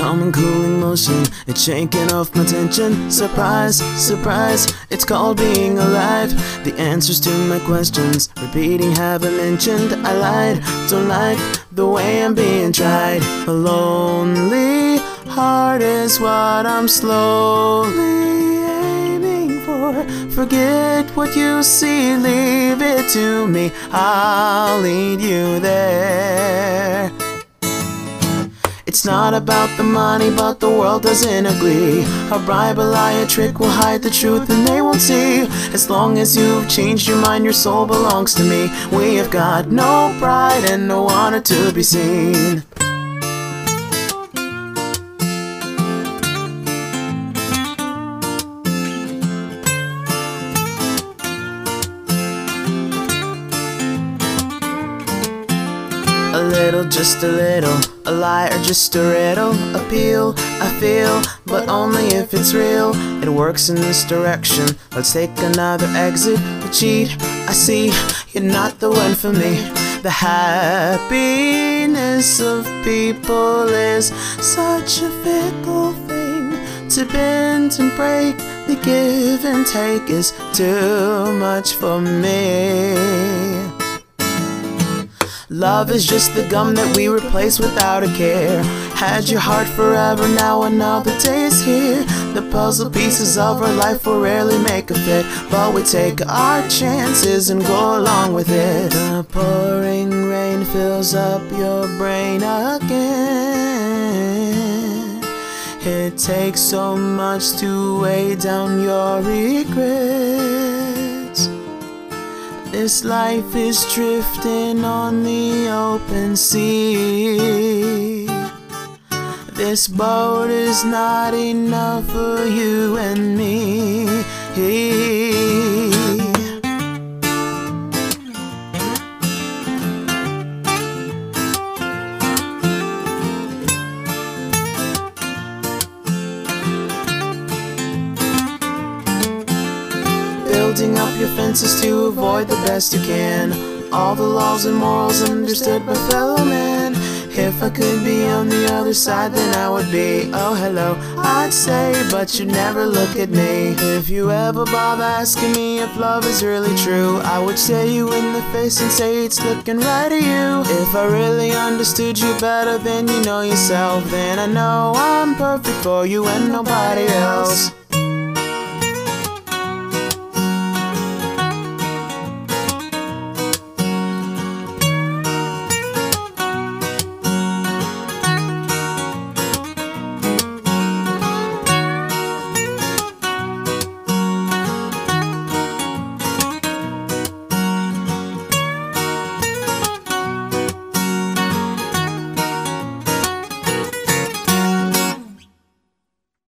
common cooling motion. It's shaking off my tension. Surprise, surprise, it's called being alive. The answers to my questions, repeating haven't mentioned. I lied, don't like the way I'm being tried. A lonely heart is what I'm slowly aiming for. Forget what you see, leave it to me. I'll lead you there. It's not about the money, but the world doesn't agree. A bribe, a lie, a trick will hide the truth and they won't see. As long as you've changed your mind, your soul belongs to me. We have got no pride and no honor to be seen. Little, just a little, a lie or just a riddle. Appeal, I feel, but only if it's real. It works in this direction. Let's take another exit. The cheat, I see, you're not the one for me. The happiness of people is such a fickle thing to bend and break. The give and take is too much for me. Love is just the gum that we replace without a care. Had your heart forever, now another day is here. The puzzle pieces of our life will rarely make a fit, but we take our chances and go along with it. The pouring rain fills up your brain again. It takes so much to weigh down your regrets. This life is drifting on the open sea. This boat is not enough for you and me. Your fences to avoid the best you can. All the laws and morals understood by fellow men. If I could be on the other side, then I would be. Oh, hello, I'd say, but you never look at me. If you ever bother asking me if love is really true, I would stare you in the face and say it's looking right at you. If I really understood you better than you know yourself, then I know I'm perfect for you and nobody else.